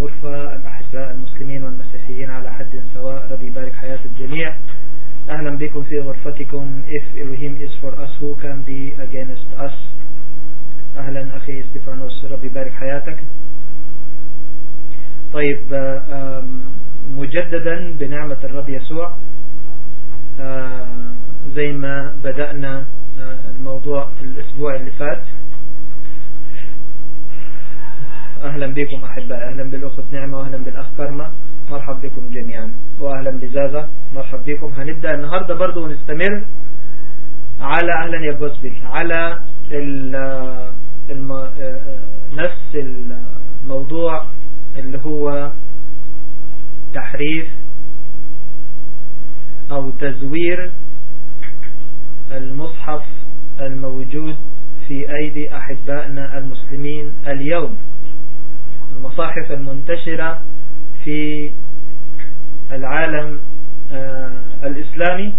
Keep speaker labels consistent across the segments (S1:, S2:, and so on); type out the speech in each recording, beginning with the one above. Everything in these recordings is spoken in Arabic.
S1: غرفة الأحباء المسلمين والمسيحيين على حد سواء. ربي يبارك حياة الجميع. أهلا بكم في غرفتكم. If Elohim is for us who can be against us? أهلا أخي استفانوس ربي يبارك حياتك. طيب مجددا بنعمة الرب يسوع. زي ما بدأنا الموضوع في الأسبوع اللي فات. أهلا بكم أحباء أهلا بالأخت نعمة وأهلا بالأخ كرمة. مرحب بكم جميعا. وأهلا بزازة مرحب بكم. هنبدأ النهاردة برضو ونستمر على أهلا يا بوسبي على الم... نفس الموضوع اللي هو تحريف أو تزوير المصحف الموجود في أيدي أحبائنا المسلمين اليوم. المصاحف المنتشرة في العالم الإسلامي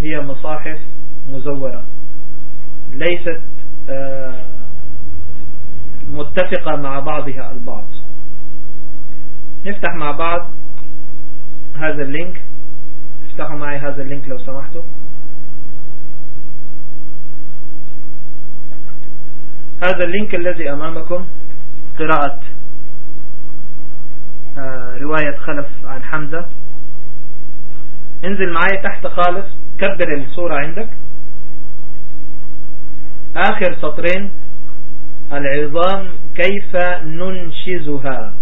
S1: هي مصاحف مزورة. ليست متفقة مع بعضها البعض. نفتح مع بعض هذا اللينك. افتحوا معي هذا ال link لو سمحتوا. هذا ال link الذي أمامكم قراءة رواية خلف عن حمزة. انزل معايا تحت خالص. كبر الصورة عندك. آخر سطرين. العظام كيف ننشزها؟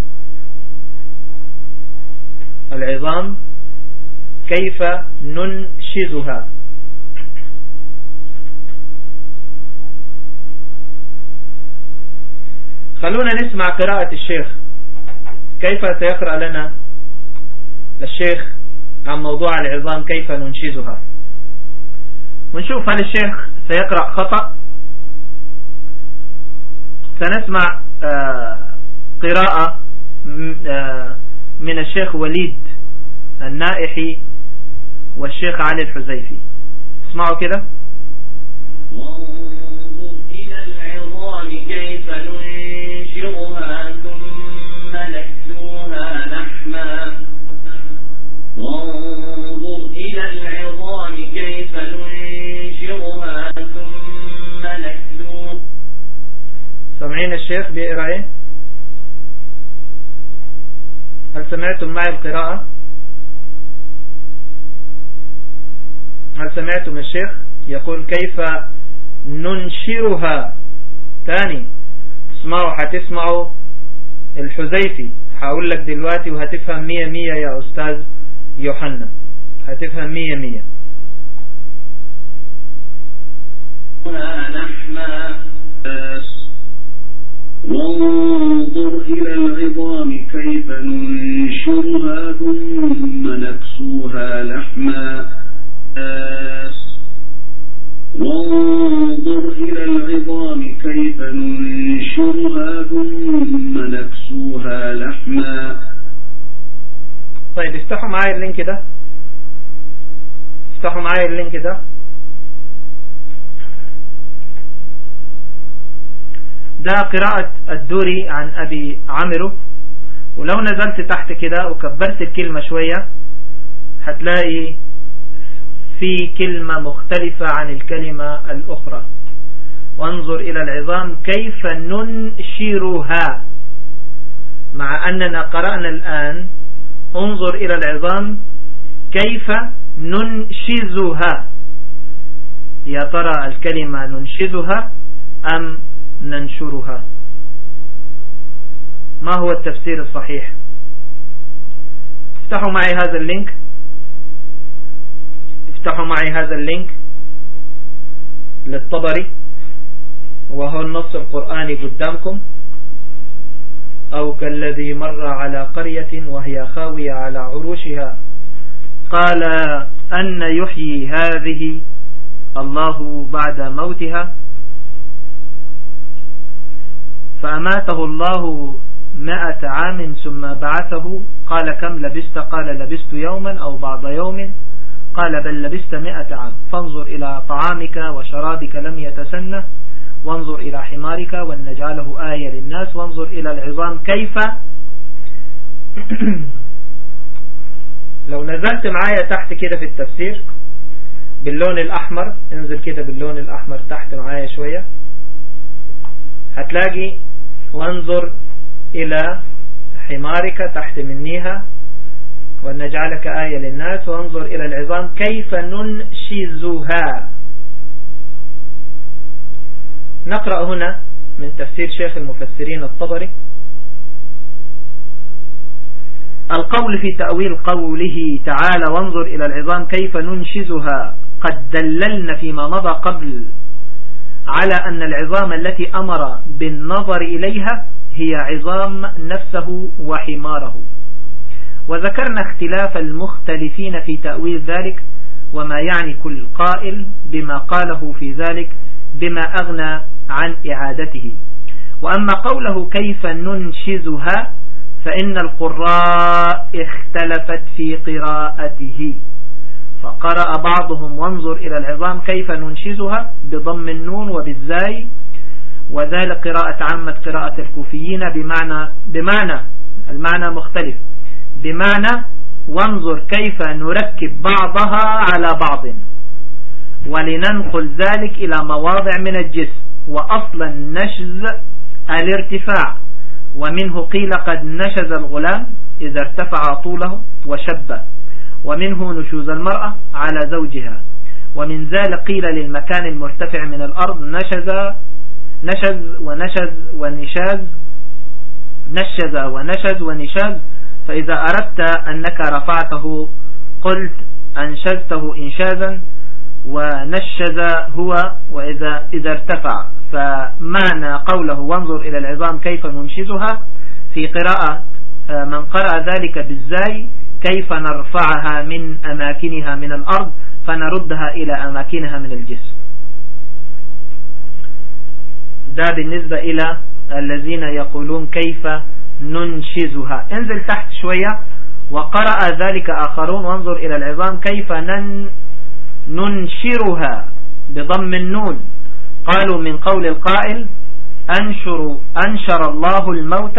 S1: العظام كيف ننشزها؟ خلونا نسمع قراءة الشيخ. كيف سيقرأ لنا الشيخ عن موضوع العظام كيف ننشزها؟ ونشوف هل الشيخ سيقرأ خطأ؟ سنسمع قراءة من الشيخ وليد النائحي والشيخ علي الحزيفي اسمعوا كده.
S2: وانظر إلى العظام كيف ننشرها. لحما وانظر إلى العظام كيف ننشرها ثم نكسوها
S1: سامعين الشيخ بيقرأ إيه؟ هل سمعتم معي القراءة؟ هل سمعتم الشيخ يقول كيف ننشرها؟ تاني. اسمعوا هتسمعوا الحذيفي. هقول لك دلوقتي وهتفهم مية مية يا أستاذ يوحنا. هتفهم مية مية.
S3: وانظر إلى العظام كيف ننشرها ثم نكسوها لحما. وانظر إلى العظام كيف ننشرها ثم نكسوها لحما
S1: طيب افتحوا معايا ال link ده. افتحوا معايا ال link ده. ده قراءة الدوري عن أبي عمرو. ولو نزلت تحت كده وكبرت الكلمة شوية هتلاقي في كلمة مختلفة عن الكلمة الأخرى. وانظر إلى العظام كيف ننشرها. مع أننا قرأنا الآن انظر إلى العظام كيف ننشزها. يا ترى الكلمة ننشزها أم ننشرها؟ ما هو التفسير الصحيح؟ افتحوا معي هذا ال link. افتحوا معي هذا ال link للطبري وهو النص القرآني قدامكم أو كالذي مر على قرية وهي خاوية على عروشها قال أن يحيي هذه الله بعد موتها فأماته الله مائة عام ثم بعثه قال كم لبست؟ قال لبست يوما أو بعض يوم قال بل لبست مائة عام. فانظر إلى طعامك وشرابك لم يتسنه. وانظر إلى حمارك ولنجعله آية للناس. وانظر إلى العظام كيف لو نزلت معايا تحت كده في التفسير باللون الأحمر انزل كده باللون الأحمر تحت معايا شوية. هتلاقي وانظر إلى حمارك تحت منيها. ونجعلك آية للناس وانظر إلى العظام كيف ننشزها. نقرأ هنا من تفسير شيخ المفسرين الطبري القول في تأويل قوله تعالى وانظر إلى العظام كيف ننشزها. قد دللنا فيما مضى قبل على أن العظام التي أمر بالنظر إليها هي عظام نفسه وحماره. وذكرنا اختلاف المختلفين في تأويل ذلك وما يعني كل قائل بما قاله في ذلك بما أغنى عن إعادته. وأما قوله كيف ننشزها فإن القراء اختلفت في قراءته. فقرأ بعضهم وانظر إلى العظام كيف ننشزها بضم النون وبالزاي. وذلك قراءة عامة قراءة الكوفيين بمعنى, بمعنى المعنى مختلف. بمعنى وانظر كيف نركب بعضها على بعض. ولننقل ذلك إلى مواضع من الجسم وأصل النشز الارتفاع. ومنه قيل قد نشز الغلام إذا ارتفع طوله وشب. ومنه نشوز المرأة على زوجها. ومن ذلك قيل للمكان المرتفع من الأرض نشز نشز ونشز ونشاز نشز ونشز ونشاز فإذا أردت أنك رفعته قلت أنشزته إنشازا ونشز هو وإذا إذا ارتفع. فمعنى قوله وانظر إلى العظام كيف ننشزها. في قراءة آه، من قرأ ذلك بالزاي كيف نرفعها من أماكنها من الأرض فنردها إلى أماكنها من الجسم. ده بالنسبة إلى الذين يقولون كيف ننشزها. انزل تحت شوية وقرأ ذلك آخرون. وانظر إلى العظام كيف نن ننشرها بضم النون. قالوا من قول القائل أنشر, أنشر الله الموت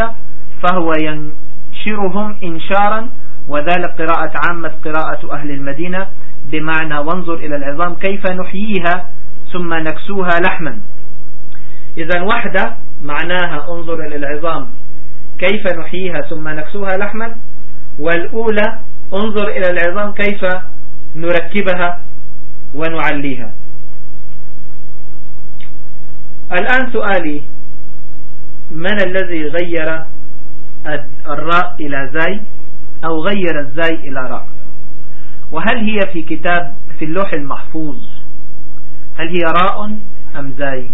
S1: فهو ينشرهم إنشارا. وذلك قراءة عامة قراءة أهل المدينة بمعنى وانظر إلى العظام كيف نحييها ثم نكسوها لحما. إذا وحدة معناها انظر إلى العظام كيف نحييها ثم نكسوها لحما؟ والأولى انظر إلى العظام كيف نركبها ونعليها. الآن سؤالي من الذي غير الراء إلى زاي؟ أو غير الزاي إلى راء؟ وهل هي في كتاب في اللوح المحفوظ؟ هل هي راء أم زاي؟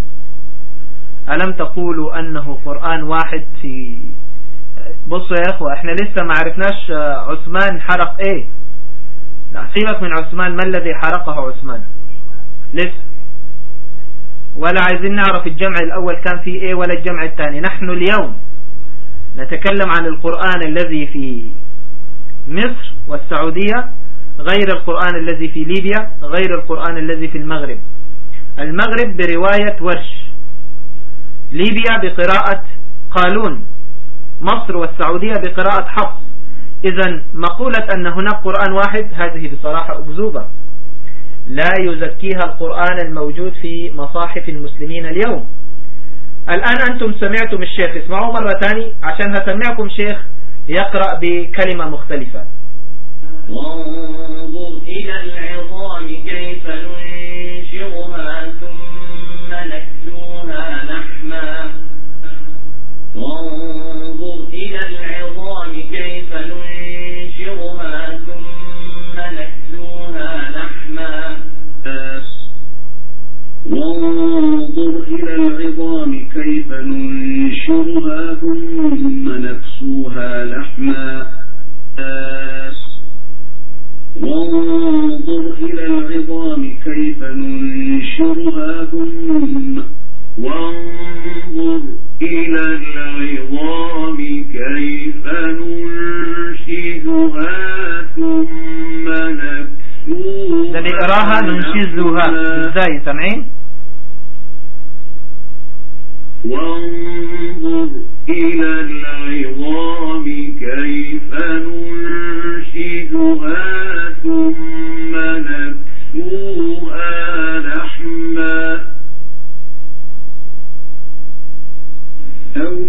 S1: ألم تقولوا أنه قرآن واحد في بصوا يا أخوة إحنا لسه ما عرفناش عثمان حرق إيه. سيبك من عثمان ما الذي حرقه عثمان؟ لسه. ولا عايزين نعرف الجمع الأول كان فيه إيه ولا الجمع الثاني. نحن اليوم نتكلم عن القرآن الذي في مصر والسعودية غير القرآن الذي في ليبيا غير القرآن الذي في المغرب. المغرب برواية ورش. ليبيا بقراءة قالون. مصر والسعودية بقراءة حفص إذا مقولة أن هناك قرآن واحد هذه بصراحة أكذوبة. لا يزكيها القرآن الموجود في مصاحف المسلمين اليوم. الآن أنتم سمعتم الشيخ اسمعوا مرة ثانية عشان هسمعكم شيخ يقرأ بكلمة مختلفة.
S2: وانظر إلى العظام كيف ننشرها ثم نكسوها لحما. وانظر ننشرها ثم نكسوها لحما.
S3: وانظر إلى العظام كيف ننشرها ثم نكسوها لحما. وانظر إلى العظام كيف ننشرها ثم وانظر إلى العظام كيف ننشزها
S1: بيقراها ننشزها إزاي؟ سامعين؟
S3: وانظر إلى العظام كيف ننشدها ثم نكسوها لحما أو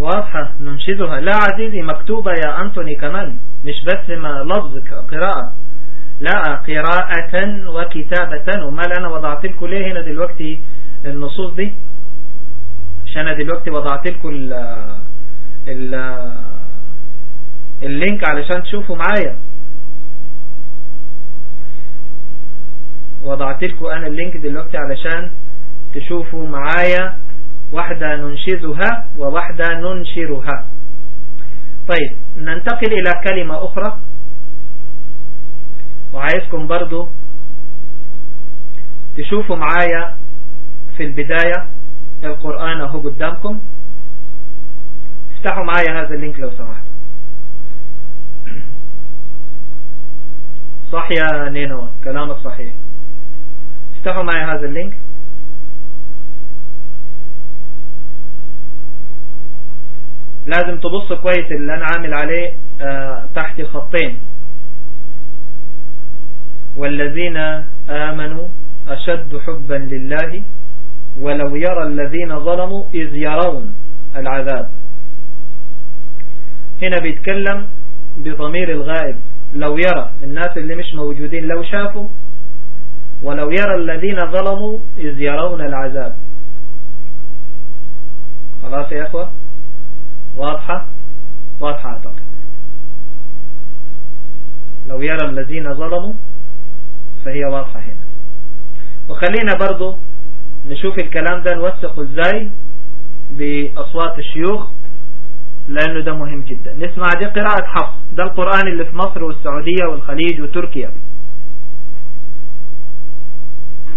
S1: واضحة ننشدها. لا عزيزي مكتوبة يا أنتوني كمان مش بس ما لفظ قراءة. لا قراءة وكتابة. وما أنا وضعت لكم ليه هنا دلوقتي النصوص دي؟ مش أنا دلوقتي وضعت لكم ال ال ال link علشان تشوفوا معايا. وضعت لكم أنا ال link دلوقتي علشان تشوفوا معايا. واحدة ننشزها وواحدة ننشرها. طيب ننتقل إلى كلمة أخرى. وعايزكم برضو تشوفوا معايا في البداية القرآن أهو قدامكم. افتحوا معايا هذا ال link لو سمحتوا. صح يا نينوى كلامك صحيح. افتحوا معايا هذا ال link. لازم تبص كويس اللي أنا عامل عليه آه تحت خطين والذين آمنوا أشد حبا لله ولو يرى الذين ظلموا إذ يرون العذاب. هنا بيتكلم بضمير الغائب لو يرى الناس اللي مش موجودين لو شافوا ولو يرى الذين ظلموا إذ يرون العذاب. خلاص يا أخوة؟ واضحة؟ واضحة أعتقد. لو يرى الذين ظلموا فهي واضحة هنا. وخلينا برضو نشوف الكلام ده نوثقه إزاي بأصوات الشيوخ لأنه ده مهم جدا. نسمع دي قراءة حفص. ده القرآن اللي في مصر والسعودية والخليج وتركيا.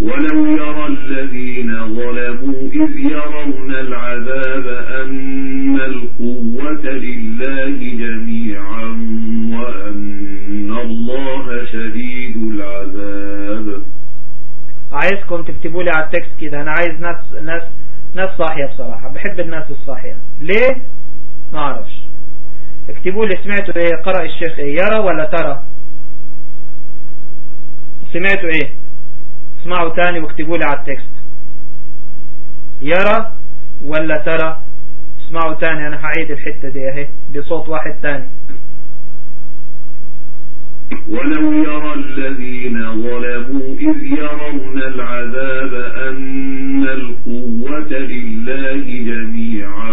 S3: ولو يرى الذين ظلموا إذ يرون العذاب أن القوة لله جميعا وأن الله شديد العذاب.
S1: عايزكم تكتبوا لي على التكست كده. أنا عايز ناس ناس ناس صاحية بصراحة. بحب الناس الصاحية. ليه؟ ما أعرفش. اكتبوا لي سمعتوا إيه؟ قرأ الشيخ إيه؟ يرى ولا ترى؟ سمعتوا إيه؟ اسمعوا تاني واكتبوا لي على التكست. يرى ولا ترى؟ اسمعوا تاني أنا هعيد الحتة دي أهي بصوت واحد تاني.
S3: ولو يرى الذين ظلموا إذ يرون العذاب أن القوة لله جميعا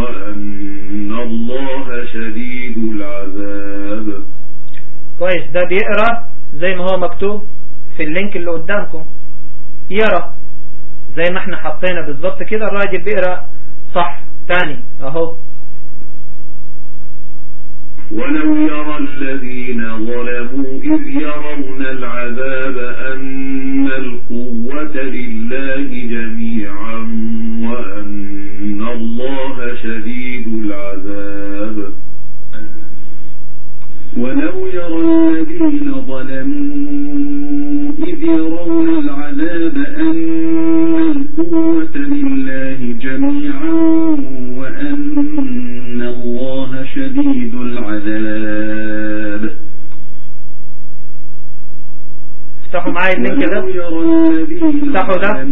S3: وأن الله شديد العذاب.
S1: كويس ده بيقرأ زي ما هو مكتوب. في اللينك اللي قدامكم. يرى زي ما إحنا حطينا بالظبط كده الراجل بيقرأ صح تاني أهو.
S3: ولو يرى الذين ظلموا إذ يرون العذاب أن القوة لله جميعا وأن الله شديد العذاب. ولو يرى الذين ظلموا يرون العذاب أن القوة لله جميعا وأن الله شديد العذاب
S1: افتحوا معايا اللينك ده
S3: ولو يرى الذين
S1: افتحوا ده.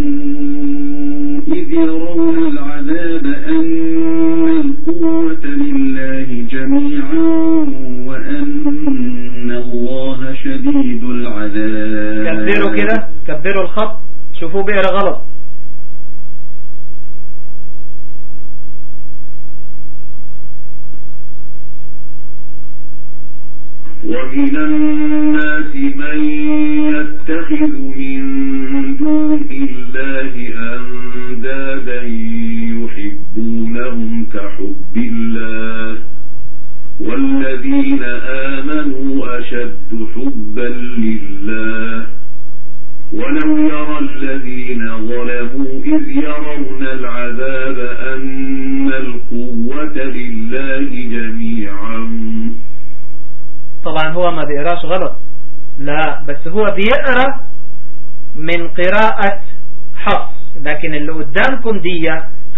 S3: إذ يرون العذاب أن القوة لله جميعا وأن الله شديد العذاب
S1: كبروا كده كبروا الخط شوفوه بيقرا غلط.
S3: ومن الناس من يتخذ من دون الله أندادا يحبونهم كحب الله. والذين آمنوا أشد حبا لله. ولو يرى الذين ظلموا إذ يرون العذاب أن القوة لله جميعا.
S1: طبعا هو ما بيقراش غلط. لا بس هو بيقرأ من قراءة حفص. لكن اللي قدامكم دي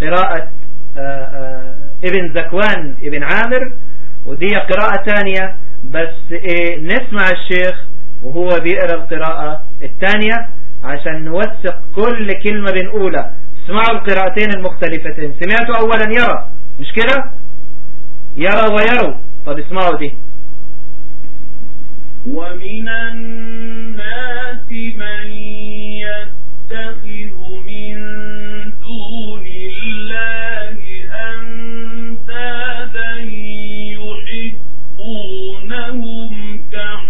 S1: قراءة آآ آآ ابن زكوان ابن عامر ودي قراءة تانية بس إيه نسمع الشيخ وهو بيقرأ القراءة التانية عشان نوثق كل كلمة بنقولها. اسمعوا القراءتين المختلفتين. سمعتوا اولا يرى مش كده؟ يرى ويروا. طب اسمعوا دي.
S3: ومن الناس من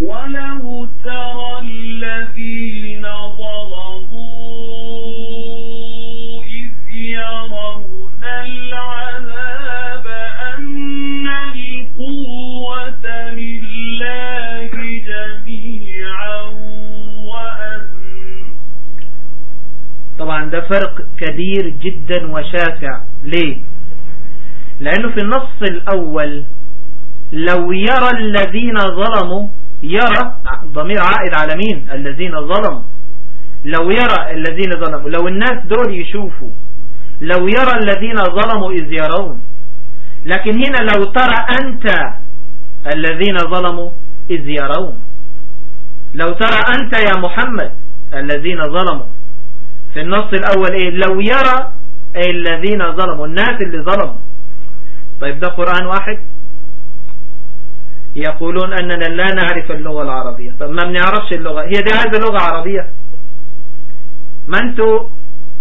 S3: ولو ترى الذين ظلموا إذ يرون العذاب أن القوة لله جميعا وأن
S1: طبعا ده فرق كبير جدا وشاسع. ليه؟ لأنه في النص الأول لو يرى الذين ظلموا يرى ضمير عائد على مين؟ الذين ظلموا. لو يرى الذين ظلموا لو الناس دول يشوفوا لو يرى الذين ظلموا إذ يرون. لكن هنا لو ترى أنت الذين ظلموا إذ يرون. لو ترى أنت يا محمد الذين ظلموا. في النص الأول إيه؟ لو يرى الذين ظلموا الناس اللي ظلموا. طيب ده قرآن واحد. يقولون أننا لا نعرف اللغة العربية. طب ما بنعرفش اللغة. هي دي عايزة لغة عربية. ما أنتوا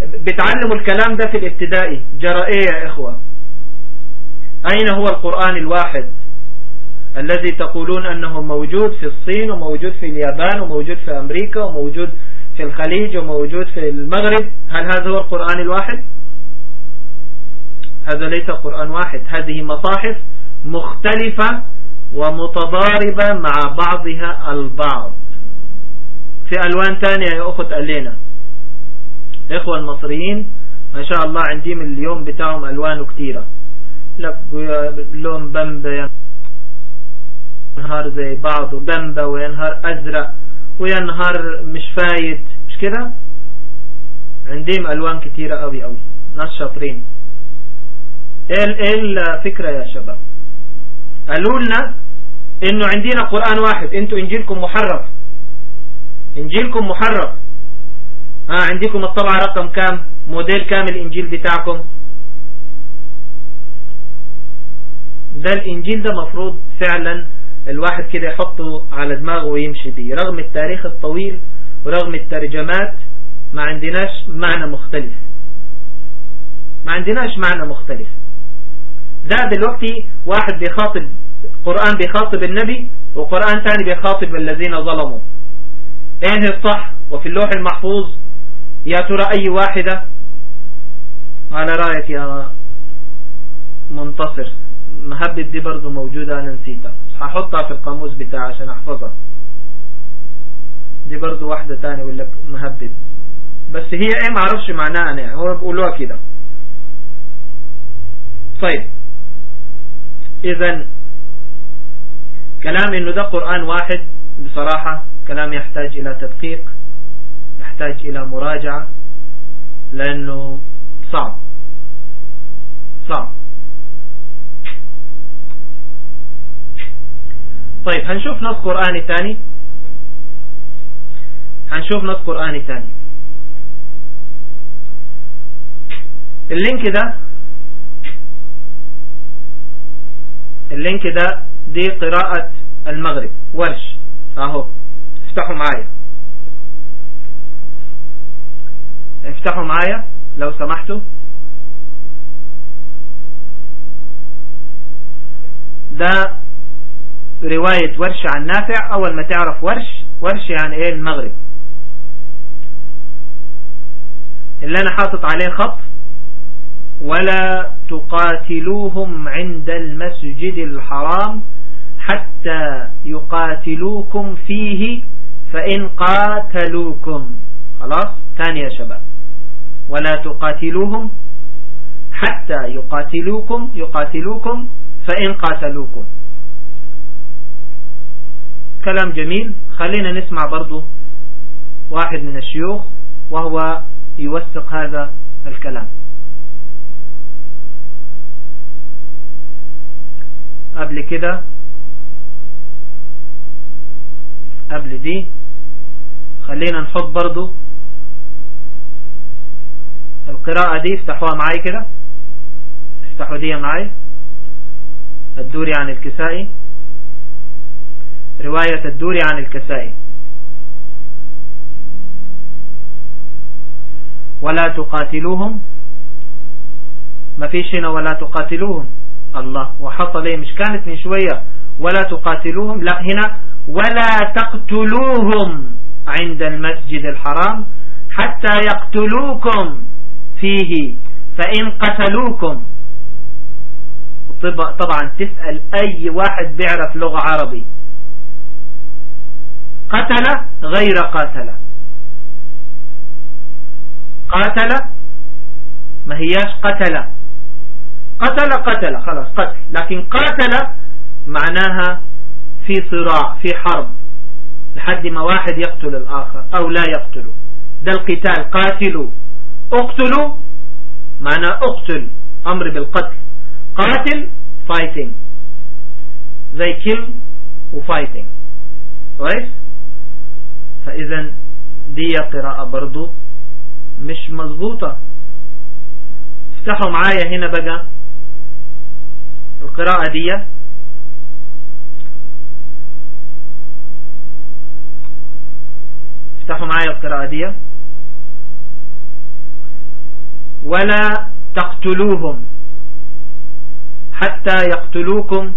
S1: بتعلموا الكلام ده في الابتدائي. جرى إيه يا إخوة. أين هو القرآن الواحد الذي تقولون أنه موجود في الصين وموجود في اليابان وموجود في أمريكا وموجود في الخليج وموجود في المغرب؟ هل هذا هو القرآن الواحد؟ هذا ليس قرآن واحد. هذه مصاحف مختلفة ومتضاربة مع بعضها البعض. في ألوان تانية يا أخت ألينا. إخوة المصريين ما شاء الله عندهم اليوم بتاعهم ألوانه كتيرة. لك لون بمبا ينهار زي بعضه بمبا وينهار أزرق وينهار مش فايت. مش كده؟ عندهم ألوان كتيرة قوي قوي ناس شاطرين. إيه إيه الفكرة يا شباب؟ قالوا لنا إنه عندنا قرآن واحد. أنتوا إنجيلكم محرف. إنجيلكم محرف. ها عندكم الطبعة رقم كام؟ موديل كام الانجيل بتاعكم. ده الإنجيل ده مفروض فعلا الواحد كده يحطه على دماغه ويمشي بيه. رغم التاريخ الطويل ورغم الترجمات ما عندناش معنى مختلف. ما عندناش معنى مختلف. ده دلوقتي واحد بيخاطب قرآن بيخاطب النبي وقرآن ثاني بيخاطب الذين ظلموا. إيه الصح وفي اللوح المحفوظ. يا ترى أي واحدة؟ على رأيك يا منتصر مهبب دي برضو موجودة أنا نسيتها. هحطها في القاموس بتاعي عشان أحفظها. دي برضو واحدة تانية يقول لك مهبب؟ بس هي إيه معرفش معناها يعني. هو بيقولوها كده. طيب. اذا كلام إنه ده قرآن واحد بصراحة كلام يحتاج إلى تدقيق يحتاج إلى مراجعة لأنه صعب صعب. طيب هنشوف نص قرآني ثاني هنشوف نص قرآني ثاني ال link ده ال link ده دي قراءة المغرب. ورش. اهو. افتحوا معايا. افتحوا معايا. لو سمحتوا. ده رواية ورش عن نافع. أول ما تعرف ورش ورش يعني إيه؟ المغرب. اللي أنا حاطط عليه خط ولا تقاتلوهم عند المسجد الحرام حتى يقاتلوكم فيه فإن قاتلوكم. خلاص؟ ثاني يا شباب. ولا تقاتلوهم حتى يقاتلوكم يقاتلوكم فإن قاتلوكم. كلام جميل. خلينا نسمع برضو واحد من الشيوخ وهو يوثق هذا الكلام. قبل كده؟ قبل دي؟ خلينا نحط برضو القراءة دي افتحوها معاي كده. افتحوا دي معاي الدوري عن الكسائي. رواية الدوري عن الكسائي. ولا تقاتلوهم. ما فيش هنا ولا تقاتلوهم. الله. وحصل إيه مش كانت من شوية. ولا تقاتلوهم. لا هنا. ولا تقتلوهم عند المسجد الحرام حتى يقتلوكم فيه. فإن قتلوكم. طبعا تسأل أي واحد بيعرف لغة عربي. قتل غير قاتل. قاتل ما هياش قتل. قتل قتل خلاص قتل. لكن قاتل معناها في صراع في حرب. لحد ما واحد يقتل الآخر أو لا يقتله. ده القتال قاتلوا. اقتلوا معنى اقتل أمر بالقتل. قاتل fighting. زي kill وفايتنج كويس فإذا دي قراءة برضو مش مظبوطة. افتحوا معايا هنا بقى. القراءة دي افتحوا معايا القراءة دي ولا تقتلوهم. حتى يقتلوكم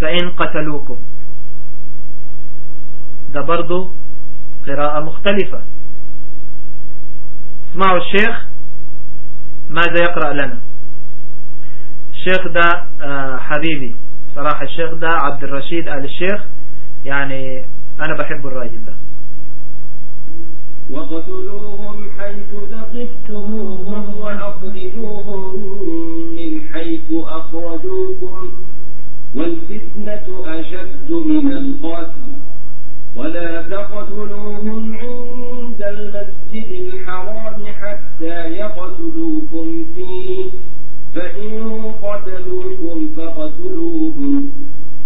S1: فإن قتلوكم. ده برضو قراءة مختلفة. اسمعوا الشيخ ماذا يقرأ لنا. الشيخ ده آه، حبيبي. صراحة الشيخ ده عبد الرشيد آل الشيخ يعني أنا بحب الراجل ده.
S2: وقتلوهم حيث ثقفتموهم وأخرجوهم من حيث أخرجوكم والفتنة أشد من القتل. ولا تقتلوهم عند المسجد الحرام حتى يقتلوكم فيه. فإن قتلوكم فقتلوهم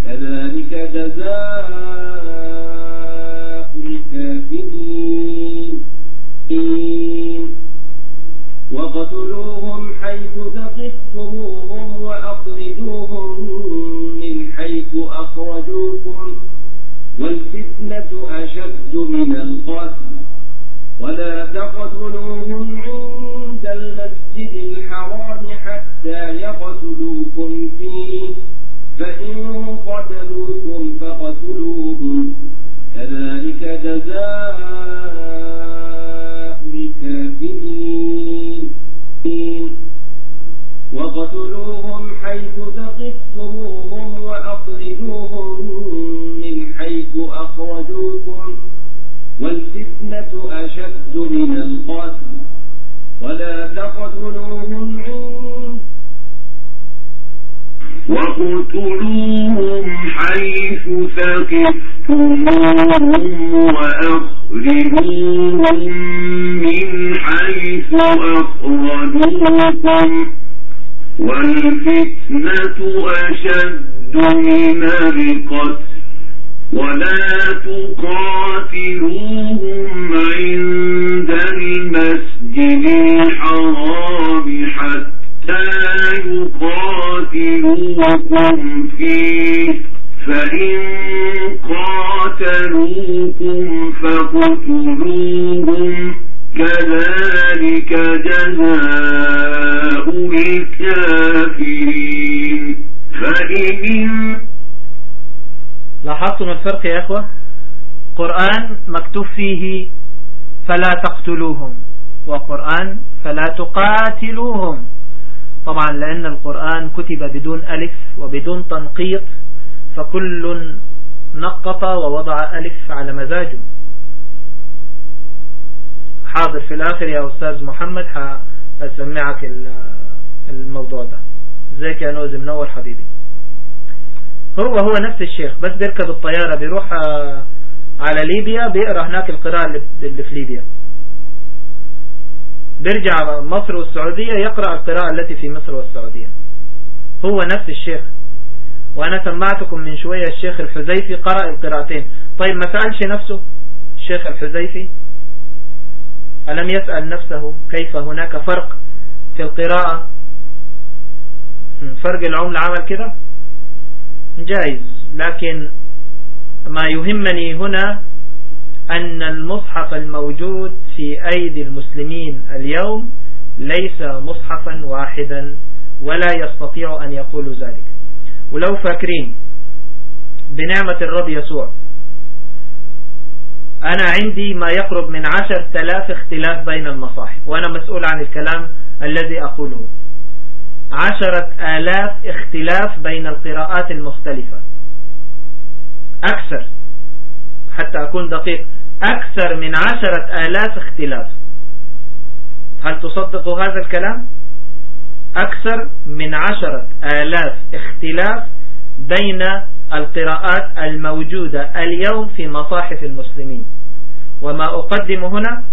S2: كذلك جزاء الكافرين وقتلوهم حيث ثقفتموهم وأخرجوهم من حيث أخرجوكم والفتنة أشد من القتل ولا تقتلوهم عند المسجد الحرام حتى يقتلوكم فيه. فإن قتلوكم فقتلوهم. كذلك جزاء الكافرين. وقتلوهم حيث ثقفتموهم وأخرجوهم من حيث أخرجوكم. والفتنة أشد من القتل. ولا تقتلوهم عند
S3: وقتلوهم حيث ثقفتموهم وأخرجوهم من حيث أخرجوكم. والفتنة أشد من القتل. ولا تقاتلوهم عند المسجد الحرام حتى يقاتلوكم فيه. فإن قاتلوكم فاقتلوهم. كذلك جزاء الكافرين. فإن
S1: لاحظتم الفرق يا أخوة؟ قرآن مكتوب فيه فلا تقتلوهم وقرآن فلا تقاتلوهم. طبعا لأن القرآن كتب بدون ألف وبدون تنقيط فكل نقط ووضع ألف على مزاجه. حاضر في الآخر يا أستاذ محمد هسمعك الموضوع ده. إزيك يا نوزي منور حبيبي؟ هو هو نفس الشيخ بس بيركب الطيارة بيروح على ليبيا بيقرأ هناك القراءة اللي في ليبيا. بيرجع مصر والسعودية يقرأ القراءة التي في مصر والسعودية. هو نفس الشيخ. وأنا سمعتكم من شوية الشيخ الحزيفي قرأ القراءتين. طيب ما سألش نفسه؟ الشيخ الحزيفي ألم يسأل نفسه كيف هناك فرق في القراءة؟ فرق العملة عمل كده؟ جائز لكن ما يهمني هنا أن المصحف الموجود في أيدي المسلمين اليوم ليس مصحفا واحدا ولا يستطيع أن يقول ذلك. ولو فاكرين بنعمة الرب يسوع أنا عندي ما يقرب من عشر تلاف اختلاف بين المصاحف وأنا مسؤول عن الكلام الذي أقوله. عشرة آلاف اختلاف بين القراءات المختلفة. أكثر. حتى أكون دقيق. أكثر من عشرة آلاف اختلاف. هل تصدق هذا الكلام؟ أكثر من عشرة آلاف اختلاف بين القراءات الموجودة اليوم في مصاحف المسلمين. وما أقدم هنا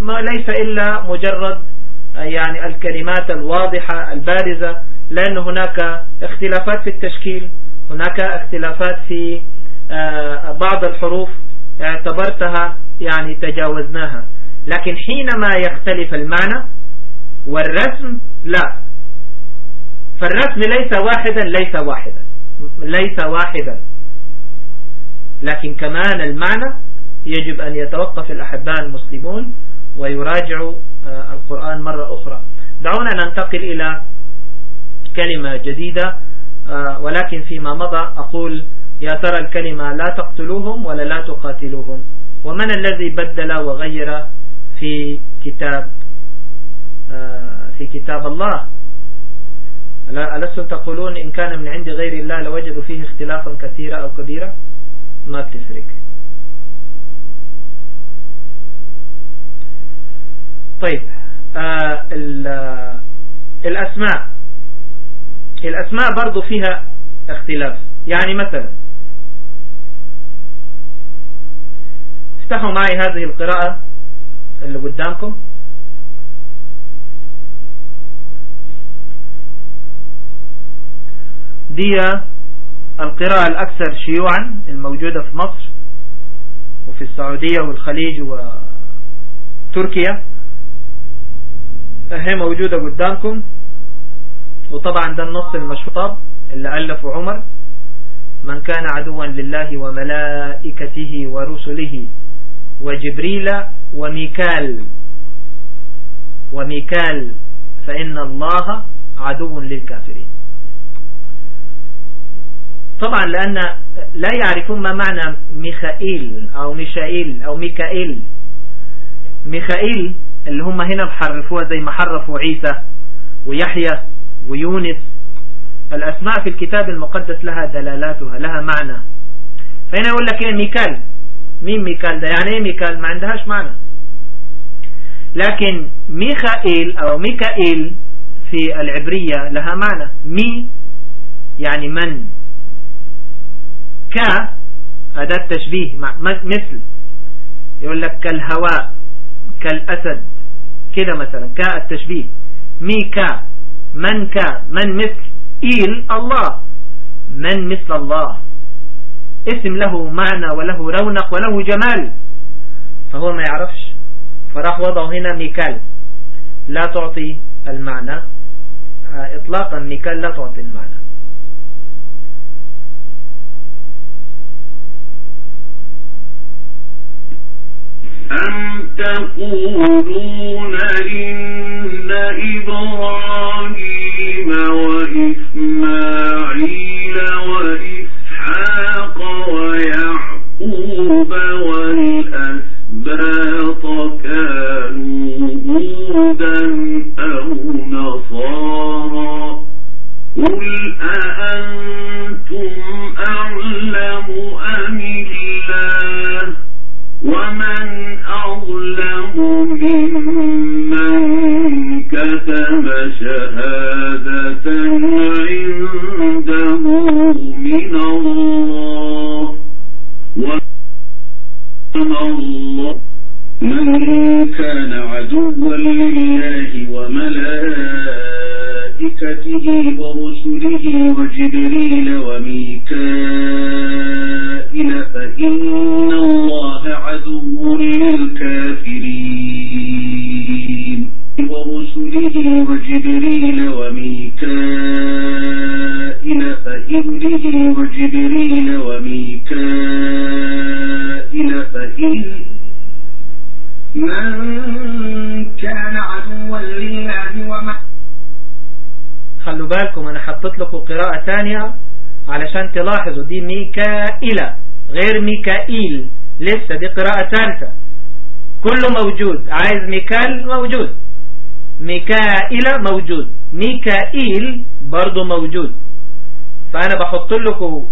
S1: ما ليس إلا مجرد يعني الكلمات الواضحة البارزة لأن هناك اختلافات في التشكيل هناك اختلافات في بعض الحروف اعتبرتها يعني تجاوزناها. لكن حينما يختلف المعنى والرسم لا. فالرسم ليس واحدا ليس واحدا ليس واحدا. لكن كمان المعنى يجب أن يتوقف الأحباء المسلمون ويراجعوا القرآن مرة أخرى. دعونا ننتقل إلى كلمة جديدة ولكن فيما مضى أقول يا ترى الكلمة لا تقتلوهم ولا لا تقاتلوهم؟ ومن الذي بدل وغير في كتاب في كتاب الله؟ ألستم تقولون إن كان من عند غير الله لوجدوا فيه اختلافا كثيرا أو كبيرا؟ ما بتفرق. طيب آه الأسماء. الأسماء برضو فيها اختلاف. يعني مثلا افتحوا معي هذه القراءة اللي قدامكم. دي القراءة الأكثر شيوعا الموجودة في مصر وفي السعودية والخليج وتركيا. هي موجودة قدامكم. وطبعا ده النص المشطب اللي ألفه عمر. من كان عدوا لله وملائكته ورسله. وجبريل وميكال. وميكال فإن الله عدو للكافرين. طبعا لأن لا يعرفون ما معنى ميخائيل أو ميشائيل أو ميكائيل. ميخائيل اللي هم هنا بحرفوها زي ما حرفوا عيسى ويحيى ويونس. الأسماء في الكتاب المقدس لها دلالاتها لها معنى. فهنا يقول لك إيه؟ ميكال. مين ميكال؟ ده يعني إيه ميكال ما عندهاش معنى. لكن ميخائيل أو ميكائيل في العبرية لها معنى. مي يعني من. كا أداة تشبيه مثل. يقول لك كالهواء كالأسد. كده مثلا كا التشبيه. ميكا من كا من مثل. إيل الله. من مثل الله. اسم له معنى وله رونق وله جمال. فهو ما يعرفش. فراح وضعه هنا ميكال. لا تعطي المعنى. آه، اطلاقا ميكال لا تعطي المعنى.
S3: أم تقولون إن إبراهيم وإسماعيل
S1: دي ميكائيلة غير ميكائيل. لسه دي قراءة ثالثة. كله موجود. عايز ميكال موجود. ميكائيلة موجود. ميكائيل برضو موجود. فأنا بحط لكم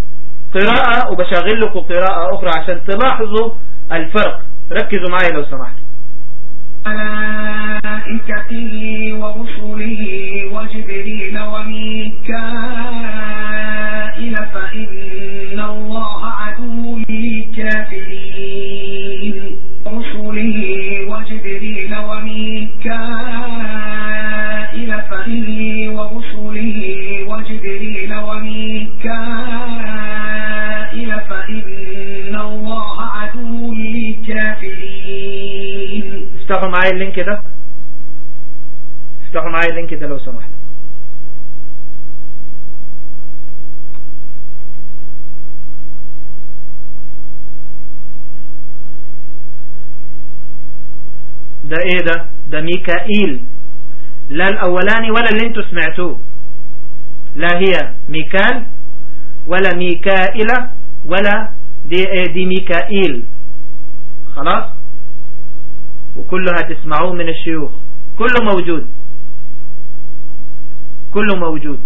S1: قراءة وبشغل لكم قراءة أخرى عشان تلاحظوا الفرق. ركزوا معي لو سمحتوا
S2: ملائكته للكافرين رسله وجبريل وميكائيل فإني ورسله وجبريل وميكائيل فإن الله عدو للكافرين
S1: افتحوا معايا ال link ده افتحوا معايا ال link ده لو سمحت ده إيه ده؟ ده ميكائيل. لا الأولاني ولا اللي أنتوا سمعتوه. لا هي ميكال ولا ميكائيلة ولا دي, إيه؟ دي ميكائيل. خلاص؟ وكله هتسمعوه من الشيوخ. كله موجود. كله موجود.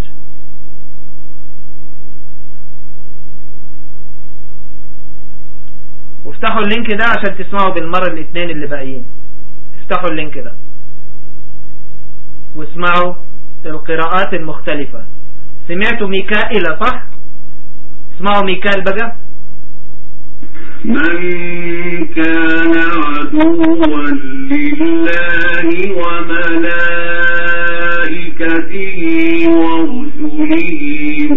S1: وافتحوا ال link ده عشان تسمعوا بالمرة الاثنين اللي باقيين. افتحوا ال link ده. واسمعوا القراءات المختلفة. سمعتوا ميكائيل صح؟ اسمعوا ميكال بقى.
S3: من كان عدوا لله وملائكته ورسله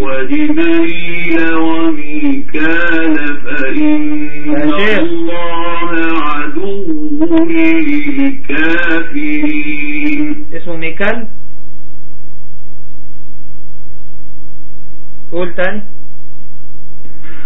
S3: وجبريل وميكال فإن. الله عدو للكافرين.
S1: اسمه ميكال؟ قول تاني.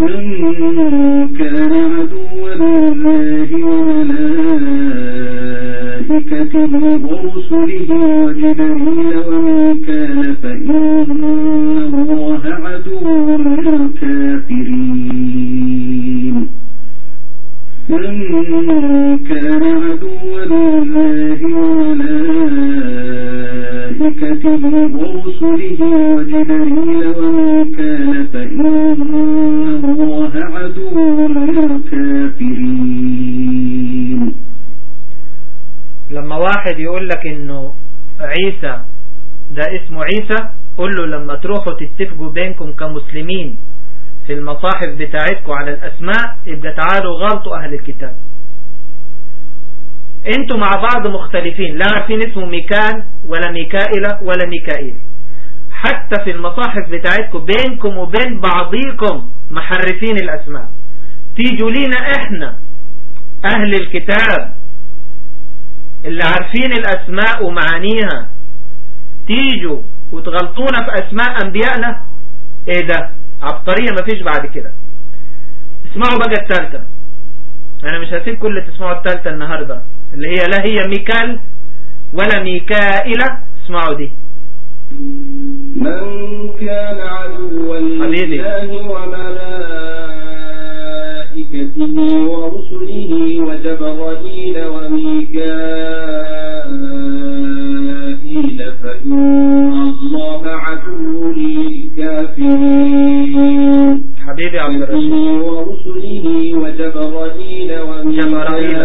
S3: من كان عدوا لله وملائكته ورسله وجبريل وميكال فإن الله عدو للكافرين. من كان عدوا لله وملائكته ورسله وجبريل وميكال فإن
S1: واحد يقول لك إنه عيسى ده اسمه عيسى قل له لما تروحوا تتفقوا بينكم كمسلمين في المصاحف بتاعتكم على الأسماء يبقى تعالوا غلطوا أهل الكتاب. أنتوا مع بعض مختلفين لا عارفين اسمه ميكال ولا ميكائيل ولا ميكائيل. حتى في المصاحف بتاعتكم بينكم وبين بعضيكم محرفين الأسماء. تيجوا لينا إحنا أهل الكتاب. اللي عارفين الأسماء ومعانيها تيجوا وتغلطونا في أسماء أنبيائنا؟ إيه ده؟ عبقرية مفيش بعد كده. اسمعوا بقى التالتة. أنا مش هسيب كل اللي تسمعوا التالتة النهاردة اللي هي لا هي ميكال ولا ميكائلة اسمعوا دي.
S2: من كان عدوا. لله وملائكته ورسله وجبرائيل وميكائيل فإن الله عدو للكافرين.
S1: حبيبي عبد الرشيد
S2: ورسله وجبرائيل وميكائيل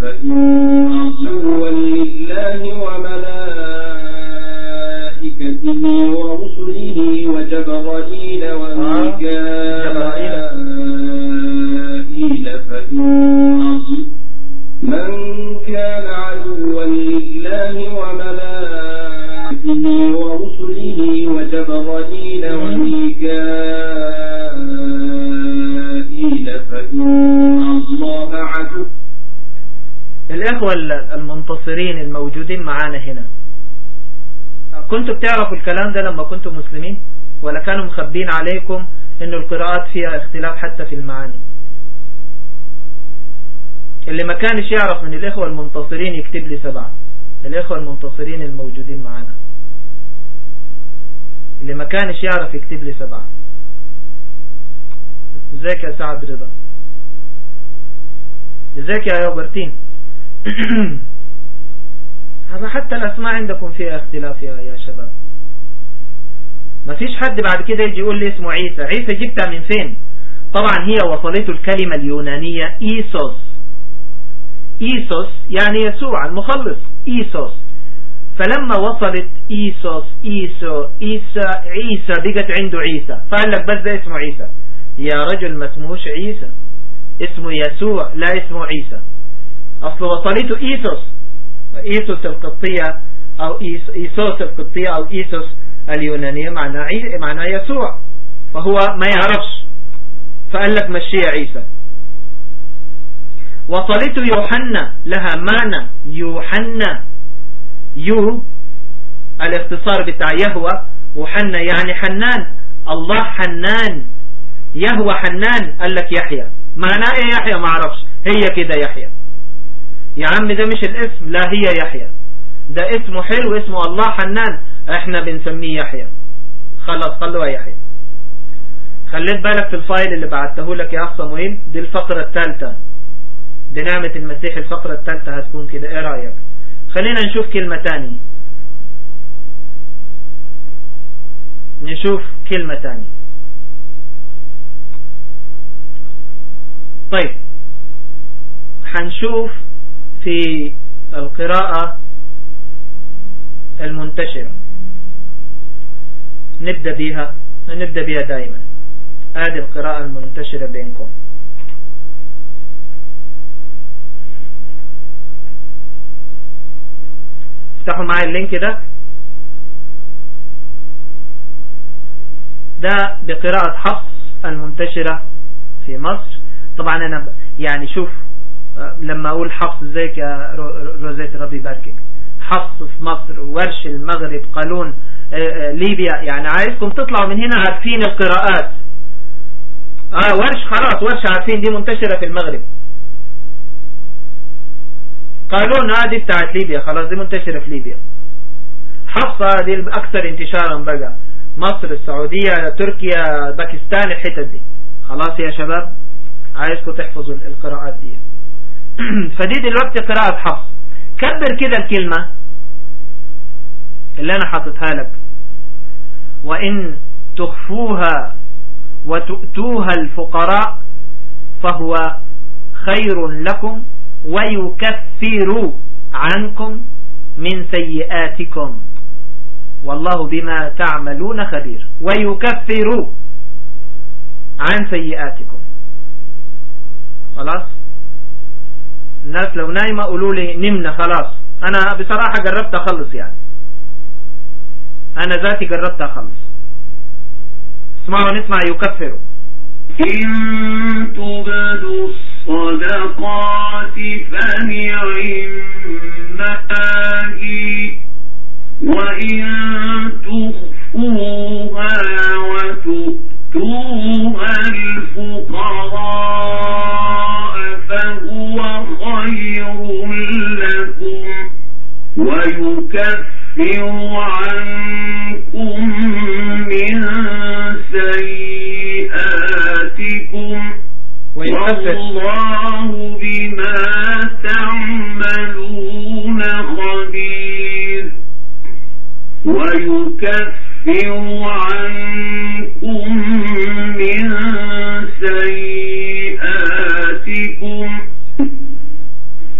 S2: فإن عدوا لله وملائكته ورسله وجبرائيل وميكائيل فإن من كان عدوا لله وملائكته ورسله وجبرائيل وميكائيل فإن الله عدو.
S1: الإخوة المنتصرين الموجودين معانا هنا. كنتوا بتعرفوا الكلام ده لما كنتوا مسلمين؟ ولا كانوا مخبين عليكم انه القراءات فيها اختلاف حتى في المعاني. اللي ما كانش يعرف من الإخوة المنتصرين يكتب لي سبعة. الإخوة المنتصرين الموجودين معانا. اللي ما كانش يعرف يكتب لي سبعة. إزيك يا سعد رضا؟ إزيك يا يوبرتين هذا حتى الأسماء عندكم فيها اختلاف يا شباب. ما فيش حد بعد كده يجي يقول لي اسمه عيسى. عيسى جبتها من فين؟ طبعا هي وصلته الكلمة اليونانية إيسوس. إيسوس يعني يسوع المخلص. إيسوس. فلما وصلت إيسوس إيسو إيسا عيسى بقت عنده عيسى. فقال لك بس ده اسمه عيسى. يا رجل ما اسمهوش عيسى. اسمه يسوع لا اسمه عيسى. أصل وصلته إيسوس. إيسوس القبطية أو إيسوس القبطية أو إيسوس اليونانية معناه معناه يسوع فهو ما يعرفش. فقال لك مشي عيسى. وصلته يوحنا لها معنى يوحنا. يو الاختصار بتاع يهوى وحنا يعني حنان. الله حنان. يهوى حنان قال لك يحيى. معناه إيه يحيى؟ ما أعرفش. هي كده يحيى. يا عم ده مش الاسم لا هي يحيى. ده اسمه حلو اسمه الله حنان. إحنا بنسميه يحيى. خلاص خلوها يحيى. خليت بالك في الفايل اللي بعته لك يا أخ صمويل؟ دي الفقرة الثالثة. بنعمة المسيح الفقرة الثالثة هتكون كده. إيه رأيك؟ خلينا نشوف كلمة تانية. نشوف كلمة تانية. طيب. هنشوف في القراءة المنتشرة. نبدأ بها نبدأ بها دائما. هذه القراءة المنتشرة بينكم. افتحوا معي اللينك ده. ده بقراءة حفص المنتشرة في مصر. طبعا أنا يعني شوف آه، لما أقول حفص ازيك يا روزيت ربي باركك حفص في مصر ورش المغرب قالون آه، آه، ليبيا. يعني عايزكم تطلعوا من هنا عارفين القراءات. آه ورش خلاص ورش عارفين دي منتشرة في المغرب. قالون هذه بتاعت ليبيا خلاص دي منتشرة في ليبيا. حفصة دي الأكثر انتشارا بقى. مصر السعودية تركيا باكستان الحتت دي. خلاص يا شباب عايزكم تحفظوا القراءات دي. فدي دلوقتي قراءة حفص كبر كده الكلمة اللي أنا حاططها لك. وإن تخفوها وتؤتوها الفقراء فهو خير لكم ويكفر عنكم من سيئاتكم. والله بما تعملون خبير. ويكفر عن سيئاتكم. خلاص؟ الناس لو نايمة قولوا لي نمنا خلاص. أنا بصراحة جربت أخلص يعني. أنا ذاتي جربت أخلص. اسمعوا نسمع يكفروا.
S3: إن تبدوا الصدقات فنعمه وإن تخفوها وتؤتوها الفقراء. فهو خير لكم ويكفر عنكم من سيئاتكم والله بما تعملون خبير ويكفر عنكم من سيئاتكم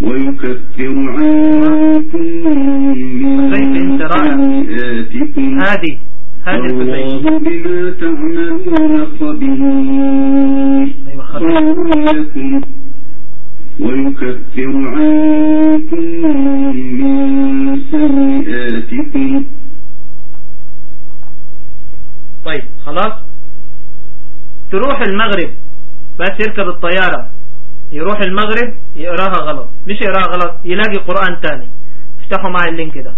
S3: ويكفر عنكم
S1: انت رائع هذه هذه
S3: بما تعملون خبير.
S1: أيوة
S3: لكم ويكفر عنكم من سيئاتكم
S1: طيب خلاص؟ تروح المغرب. بس يركب الطيارة يروح المغرب يقراها غلط مش يقراها غلط يلاقي قرآن تاني. افتحوا معي اللينك ده.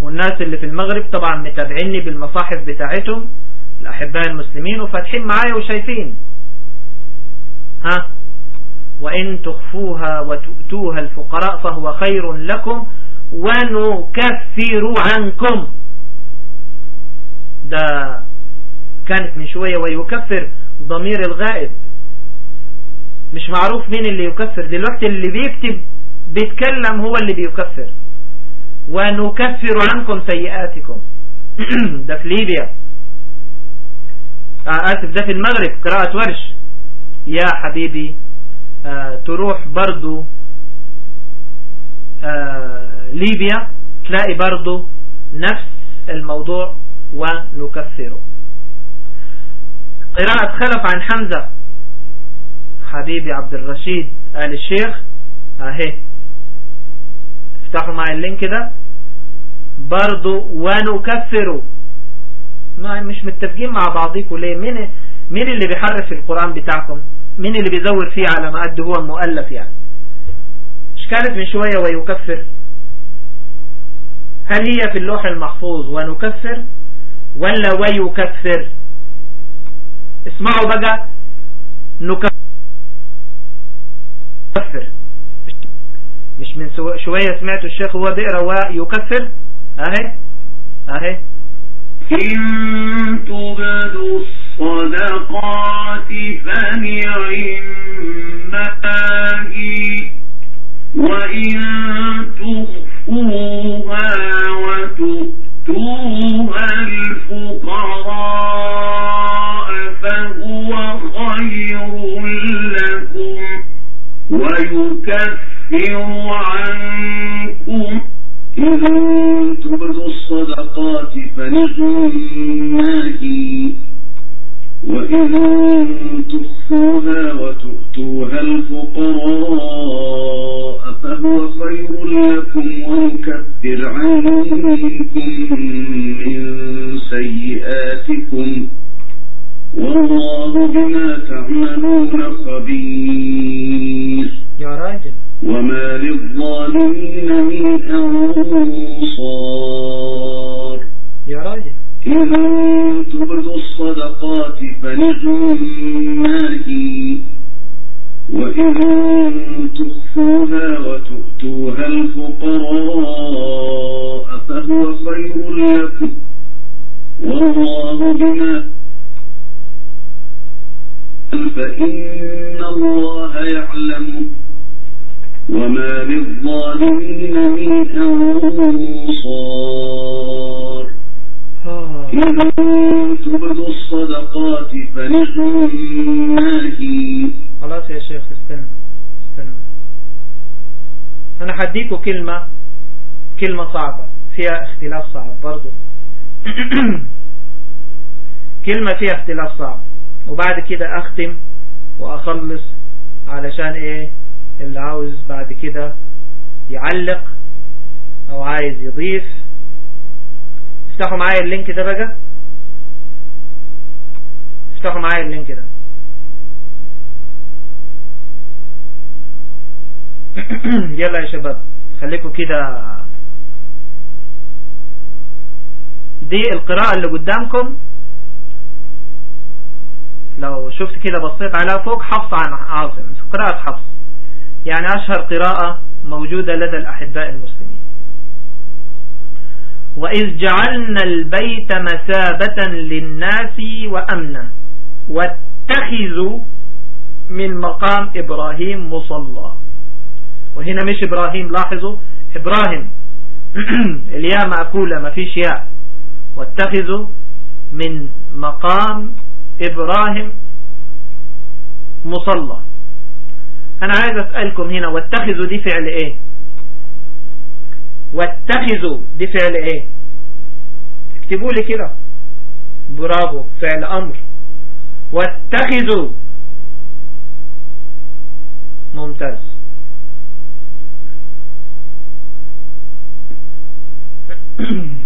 S1: والناس اللي في المغرب طبعا متابعيني بالمصاحف بتاعتهم الأحباء المسلمين وفاتحين معايا وشايفين. ها؟ وإن تخفوها وتؤتوها الفقراء فهو خير لكم ونكفر عنكم. ده كانت من شوية ويكفر ضمير الغائب. مش معروف مين اللي يكفر. دلوقتي اللي بيكتب بيتكلم هو اللي بيكفر. ونكفر عنكم سيئاتكم. ده في ليبيا. آه آسف ده في المغرب. قراءة ورش. يا حبيبي آه تروح برضو آه ليبيا. تلاقي برضو نفس الموضوع. ونكفره. قراءة خلف عن حمزة. حبيبي عبد الرشيد آل الشيخ. آهي. افتحوا معي اللينك ده. برضو ونكفره ما مش متفقين مع بعضيكم ليه؟ مين مين اللي بيحرف القرآن بتاعكم؟ مين اللي بيزور فيه على ما قد هو مؤلف يعني؟ مش كانت من شوية ويكفر. هل هي في اللوح المحفوظ ونكفر ولا ويكفر؟ اسمعوا بقى. نكفر. مش من شوية سمعت الشيخ هو بيقرأ ويكفر. أهي. أهي.
S3: إن تبدوا الصدقات فنعمه وإن تخفوها وتؤتوها الفقراء. فهو خير لكم ويكفر عنكم. إذا تبدوا الصدقات فنعمه وإن تخفوها وتؤتوها الفقراء فهو خير لكم ويكفر عنكم من سيئاتكم. والله بما تعملون خبير.
S1: يا راجل.
S3: وما للظالمين من أنصار.
S1: يا راجل.
S3: إن تبدوا الصدقات فنعما هي وإن تخفوها وتؤتوها الفقراء فهو خير لكم. والله بما فإن الله يعلم وما للظالمين من أنصار. إن تبدوا الصدقات هي
S1: خلاص يا شيخ استنى استنى. أنا هديكوا كلمة كلمة صعبة فيها اختلاف صعب برضو. كلمة فيها اختلاف صعب. وبعد كده أختم وأخلص علشان إيه؟ اللي عاوز بعد كده يعلق أو عايز يضيف. افتحوا معايا ال link ده بقى. افتحوا معايا ال link ده. يلا يا شباب خليكم كده. دي القراءة اللي قدامكم. لو شفت كده بصيت عليها فوق حفص عن عاصم. قراءة حفص. يعني أشهر قراءة موجودة لدى الأحباء المسلمين. وإذ جعلنا البيت مثابة للناس وأمنا. واتخذوا من مقام إبراهيم مصلى. وهنا مش إبراهيم لاحظوا. إبراهيم. الياء مأكولة ما فيش ياء. واتخذوا من مقام إبراهيم مصلى. أنا عايز أسألكم هنا واتخذوا دي فعل إيه؟ واتخذوا دي فعل إيه؟ اكتبوا لي كده. برافو فعل أمر. واتخذوا. ممتاز.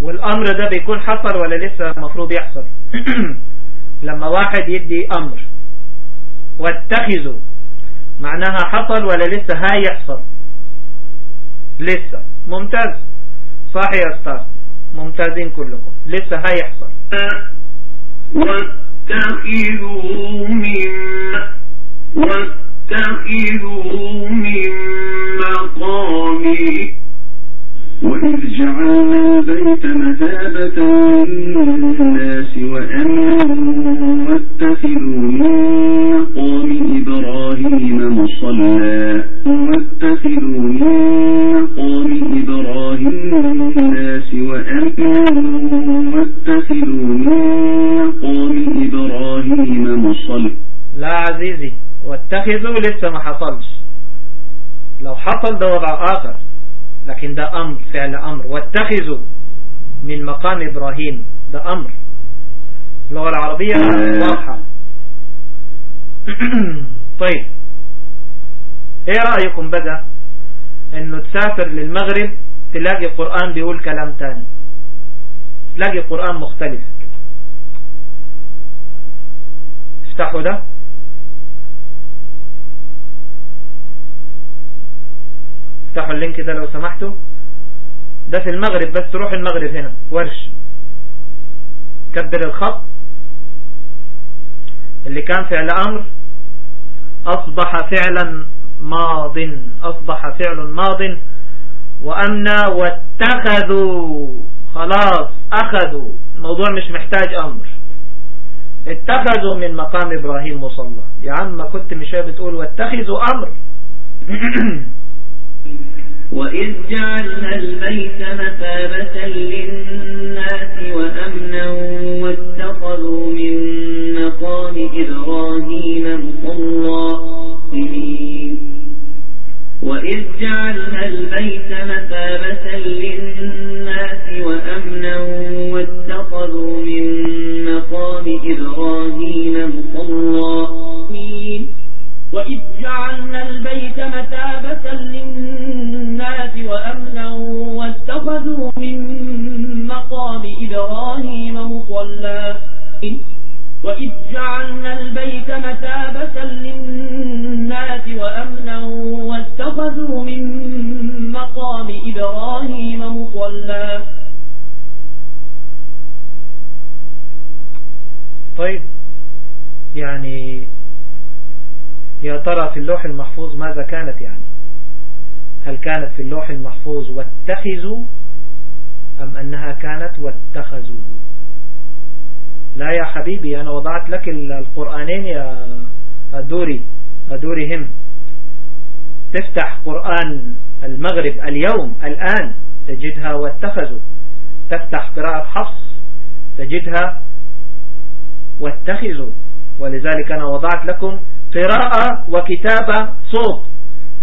S1: والأمر ده بيكون حصل ولا لسه مفروض يحصل؟ لما واحد يدي أمر واتخذوا معناها حصل ولا لسه؟ هيحصل. لسه. ممتاز. صح يا أستاذ. ممتازين كلكم. لسه هيحصل.
S4: واتخذوا من واتخذوا من مقام
S3: وإذ جعلنا البيت مثابة للناس وأمنا واتخذوا من مقام إبراهيم مصلى. واتخذوا من مقام إبراهيم الناس وأمنا واتخذوا من مقام إبراهيم مصلى.
S1: لا عزيزي واتخذوا لسه ما حصلش. لو حصل ده وضع آخر. لكن ده أمر فعل أمر. واتخذوا من مقام إبراهيم ده أمر. اللغة العربية واضحة. طيب. إيه رأيكم بقى؟ إنه تسافر للمغرب تلاقي قرآن بيقول كلام تاني. تلاقي قرآن مختلف. افتحوا ده. افتحوا اللينك ده لو سمحتوا. ده في المغرب بس تروح المغرب هنا ورش. كبر الخط. اللي كان فعل أمر أصبح فعلا ماض أصبح فعل ماض. وأمنا واتخذوا. خلاص أخذوا. الموضوع مش محتاج أمر. اتخذوا من مقام إبراهيم مصلى. يا عم كنت مش بتقول واتخذوا أمر.
S5: وإذ جعلنا البيت مثابة للناس وأمنا واتخذوا من مقام إبراهيم مصلى وإذ جعلنا البيت مثابة للناس وأمنا واتخذوا من مقام إبراهيم مصلى وإذ جعلنا البيت مثابة للناس وأمنا واتخذوا من مقام إبراهيم مصلى. وإذ جعلنا البيت مثابة للناس وأمنا واتخذوا من مقام إبراهيم مصلى.
S1: طيب. يعني يا ترى في اللوح المحفوظ ماذا كانت يعني؟ هل كانت في اللوح المحفوظ واتخذوا أم أنها كانت واتخذوا؟ لا يا حبيبي أنا وضعت لك القرآنين يا أدوري أدوري هم. تفتح قرآن المغرب اليوم الآن تجدها واتخذوا. تفتح قراءة حفص تجدها واتخذوا. ولذلك أنا وضعت لكم قراءة وكتابة صوت.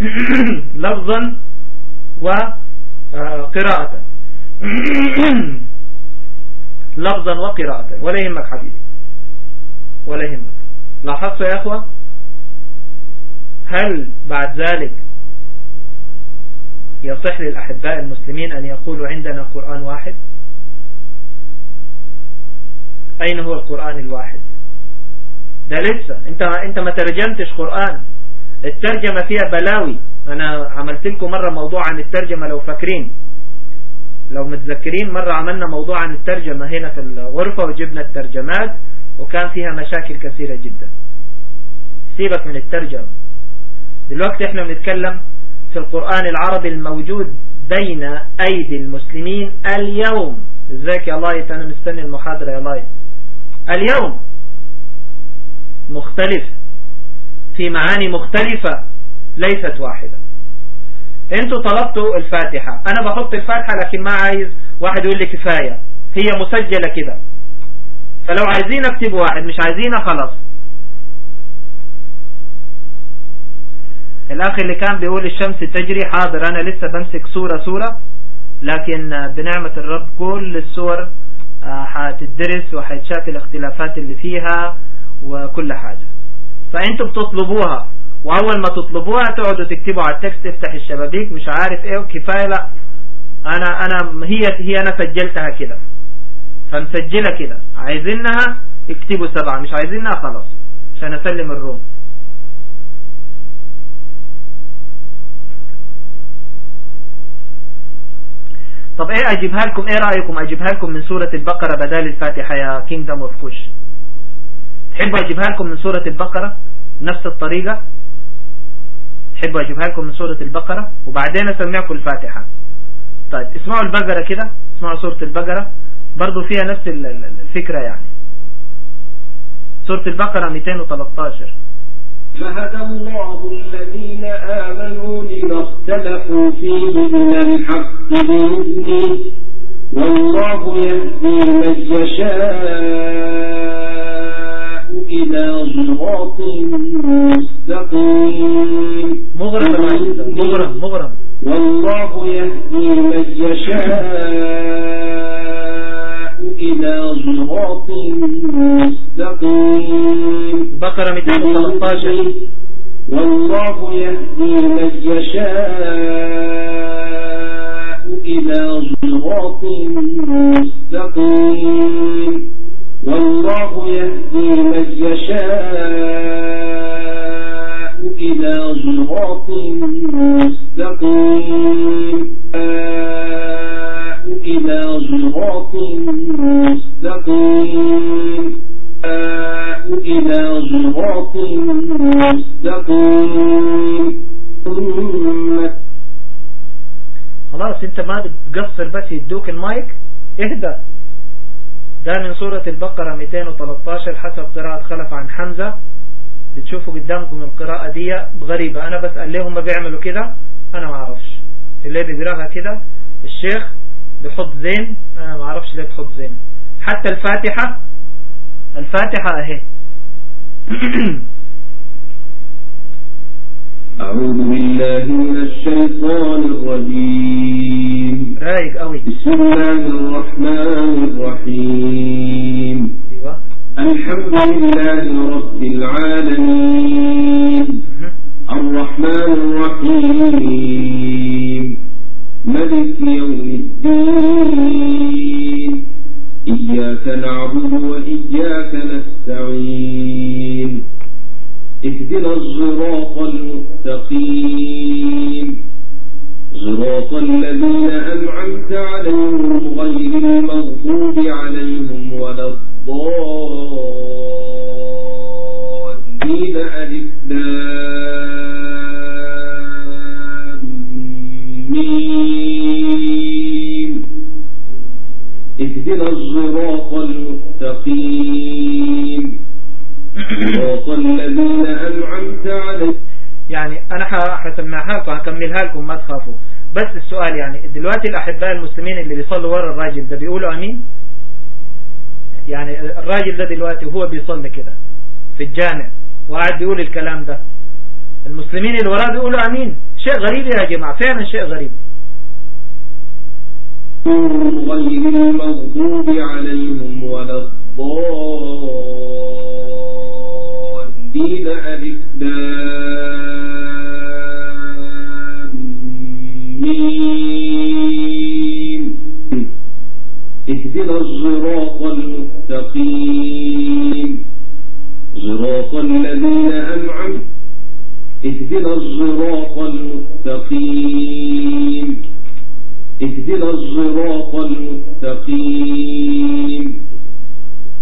S1: لفظا وقراءة لفظا وقراءة. ولا يهمك حبيبي. ولا يهمك لاحظت يا أخوة؟ هل بعد ذلك يصح للأحباء المسلمين أن يقولوا عندنا قرآن واحد؟ أين هو القرآن الواحد؟ ده لسه. انت انت ما ترجمتش قرآن. الترجمة فيها بلاوي. أنا عملت لكم مرة موضوع عن الترجمة لو فاكرين. لو متذكرين مرة عملنا موضوع عن الترجمة هنا في الغرفة وجبنا الترجمات وكان فيها مشاكل كثيرة جدا. سيبك من الترجمة. دلوقتي إحنا بنتكلم في القرآن العربي الموجود بين أيدي المسلمين اليوم. ازيك يا الله أنا مستني المحاضرة يا الله. اليوم. مختلف في معاني مختلفة ليست واحدة. أنتوا طلبتوا الفاتحة. أنا بحط الفاتحة لكن ما عايز واحد يقول لي كفاية. هي مسجلة كده. فلو عايزين أكتب واحد مش عايزينها خلاص. الأخ اللي كان بيقول الشمس تجري حاضر أنا لسه بمسك صورة صورة لكن بنعمة الرب كل الصور هتدرس وهيتشاف الاختلافات اللي فيها. وكل حاجة. فانتوا بتطلبوها وأول ما تطلبوها تقعدوا تكتبوا على التكست افتح الشبابيك مش عارف إيه وكفاية لا. أنا أنا هي هي أنا سجلتها كده. فمسجلة كده. عايزينها؟ اكتبوا سبعة. مش عايزينها خلاص. عشان أسلم ال room. طب إيه أجيبها لكم؟ إيه رأيكم؟ أجيبها لكم من سورة البقرة بدال الفاتحة يا Kingdom of Kush تحبوا أجيبها لكم من سورة البقرة نفس الطريقة. تحبوا أجيبها لكم من سورة البقرة وبعدين أسمعكم الفاتحة. طيب اسمعوا البقرة كده اسمعوا سورة البقرة. برضو فيها نفس الفكرة يعني. سورة البقرة 213
S2: فهدى الله الذين آمنوا لما اختلفوا فيه من الحق بإذنه. والله يهدي من يشاء. إلى صراط مستقيم.
S1: مغرم مغرم مغرم.
S2: والله يهدي من يشاء إلى صراط مستقيم.
S1: بقرة 213
S2: والله يهدي من يشاء إلى صراط مستقيم. والله يهدي من يشاء إلى صراط مستقيم. إلى صراط مستقيم. إلى صراط مستقيم.
S1: خلاص انت ما بتقصر بس يدوك المايك؟ اهدى. ده من سورة البقرة 213 حسب قراءة خلف عن حمزة. بتشوفوا قدامكم القراءة دي غريبة. أنا بسأل ليه هم بيعملوا كده؟ أنا ما أعرفش. اللي بيقراها كده الشيخ بيحط زين. أنا ما أعرفش ليه بيحط زين. حتى الفاتحة الفاتحة أهي.
S2: أعوذ بالله من الشيطان الرجيم.
S1: رايق قوي
S2: بسم الله الرحمن الرحيم.
S1: أيوه.
S2: الحمد لله رب العالمين. الرحمن الرحيم. ملك يوم الدين. إياك نعبد وإياك نستعين. اهدنا الصراط المستقيم. صراط الذين أنعمت عليهم غير المغضوب عليهم ولا الضالين. ألف لام ميم. اهدنا الصراط المستقيم. أنعمت
S1: يعني أنا ح- هسمعها لكم هكملها لكم ما تخافوا. بس السؤال يعني دلوقتي الأحباء المسلمين اللي بيصلوا ورا الراجل ده بيقولوا آمين؟ يعني الراجل ده دلوقتي وهو بيصلي كده في الجامع وقاعد بيقول الكلام ده. المسلمين اللي وراه بيقولوا آمين. شيء غريب يا جماعة فعلا شيء غريب.
S2: غير المغضوب عليهم ولا الضالين ألف اهدنا الصراط المستقيم. صراط الذين أنعمت. اهدنا الصراط المستقيم. اهدنا الصراط المستقيم.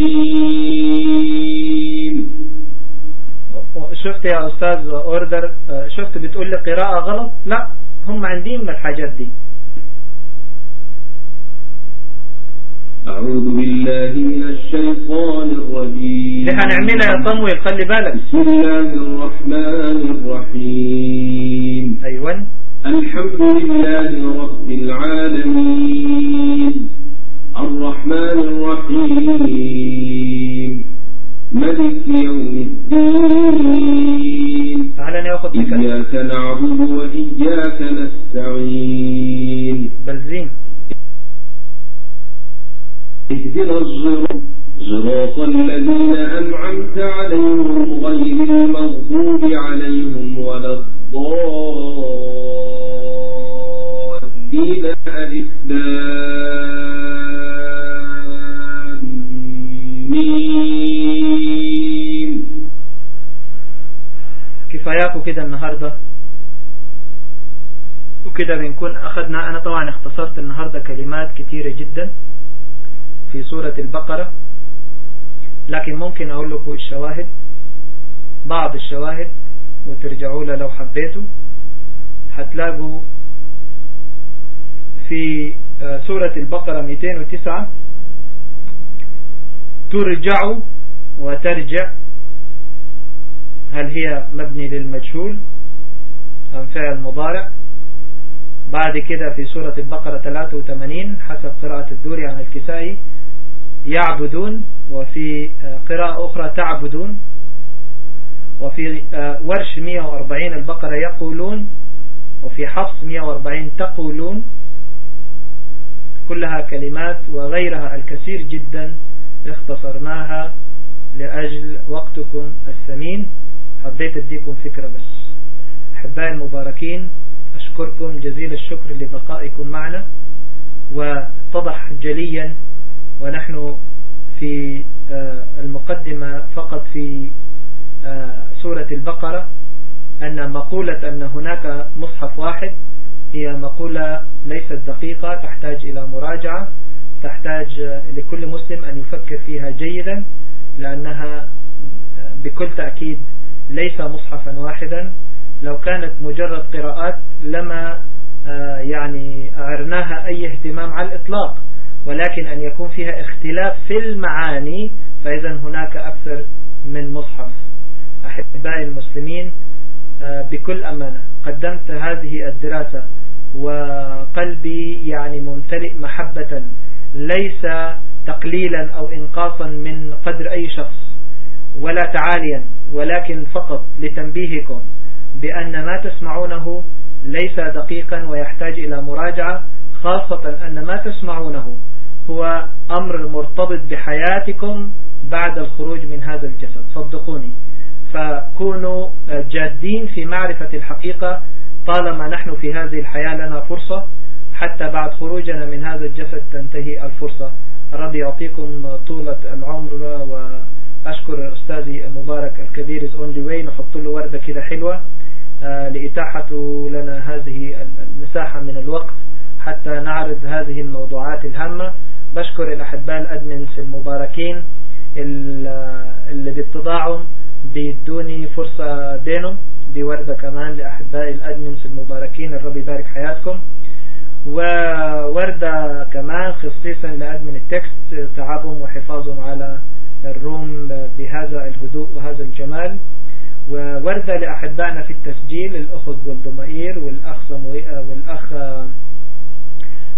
S2: ميم
S1: شفت يا أستاذ أوردر آه، شفت بتقول لي قراءة غلط؟ لا هم عندهم الحاجات دي.
S2: أعوذ بالله من الشيطان الرجيم.
S1: اللي هنعملها يا طمويل خلي بالك.
S2: بسم الله الرحمن الرحيم.
S1: أيوه.
S2: الحمد لله رب العالمين. الرحمن الرحيم. ملك يوم الدين. إياك نعبد وإياك نستعين.
S1: بنزين
S2: اهدنا الصراط صراط الذين أنعمت عليهم غير المغضوب عليهم ولا الضالين. ألف ميم
S1: كفاياكم كده النهاردة. وكده بنكون أخذنا أنا طبعا اختصرت النهاردة كلمات كتيرة جدا في سورة البقرة لكن ممكن أقول لكم الشواهد بعض الشواهد وترجعوا لها لو حبيتوا. هتلاقوا في آه، سورة البقرة 209 ترجع وترجع. هل هي مبني للمجهول أم فعل مضارع؟ بعد كده في سورة البقرة 83 حسب قراءة الدوري عن الكسائي يعبدون وفي آه، قراءة أخرى تعبدون. وفي آه، ورش 140 البقرة يقولون وفي حفص 140 تقولون. كلها كلمات وغيرها الكثير جدا. اختصرناها لأجل وقتكم الثمين. حبيت أديكم فكرة بس. أحبائي المباركين أشكركم جزيل الشكر لبقائكم معنا واتضح جليا ونحن في آه، المقدمة فقط في آه، سورة البقرة أن مقولة أن هناك مصحف واحد هي مقولة ليست دقيقة تحتاج إلى مراجعة. تحتاج لكل مسلم أن يفكر فيها جيدا لأنها بكل تأكيد ليس مصحفا واحدا. لو كانت مجرد قراءات لما آه، يعني أعرناها أي اهتمام على الإطلاق ولكن أن يكون فيها اختلاف في المعاني فإذا هناك أكثر من مصحف. أحبائي المسلمين آه، بكل أمانة قدمت هذه الدراسة وقلبي يعني ممتلئ محبة ليس تقليلا أو إنقاصا من قدر أي شخص ولا تعاليا ولكن فقط لتنبيهكم بأن ما تسمعونه ليس دقيقا ويحتاج إلى مراجعة خاصة أن ما تسمعونه هو أمر مرتبط بحياتكم بعد الخروج من هذا الجسد. صدقوني. فكونوا جادين في معرفة الحقيقة طالما نحن في هذه الحياة لنا فرصة حتى بعد خروجنا من هذا الجسد تنتهي الفرصة. ربي يعطيكم طولة العمر وأشكر أستاذي المبارك الكبير نحط له وردة كده حلوة آه، لإتاحة لنا هذه المساحة من الوقت حتى نعرض هذه الموضوعات الهامة. بشكر الأحباء ال admins المباركين اللي باتضاعهم بيدوني فرصة بينهم دي وردة كمان لأحباء ال admins المباركين. الرب يبارك حياتكم. ووردة كمان خصيصا ل admin ال text تعبهم وحفاظهم على الروم بهذا الهدوء وهذا الجمال. ووردة لأحبائنا في التسجيل الأخذ والضمائر والأخ والأخ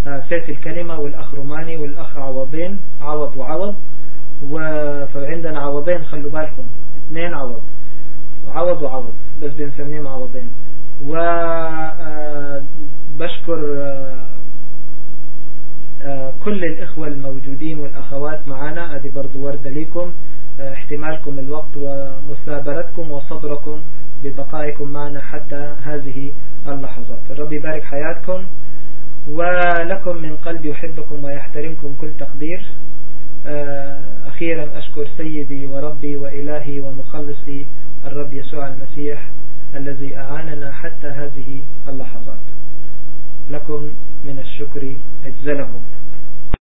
S1: آه، سيف الكلمة والأخ روماني والأخ عوضين عوض وعوض. فعندنا عوضين خلوا بالكم اثنين عوض. عوض وعوض بس بنسميهم عوضين. وبشكر آه، آه، كل الإخوة الموجودين والأخوات معنا. هذه برضو وردة لكم احتمالكم الوقت ومثابرتكم وصبركم ببقائكم معنا حتى هذه اللحظات. الرب يبارك حياتكم ولكم من قلبي يحبكم ويحترمكم كل تقدير. آه، أخيرا أشكر سيدي وربي وإلهي ومخلصي الرب يسوع المسيح. الذي أعاننا حتى هذه اللحظات. لكم من الشكر أجزله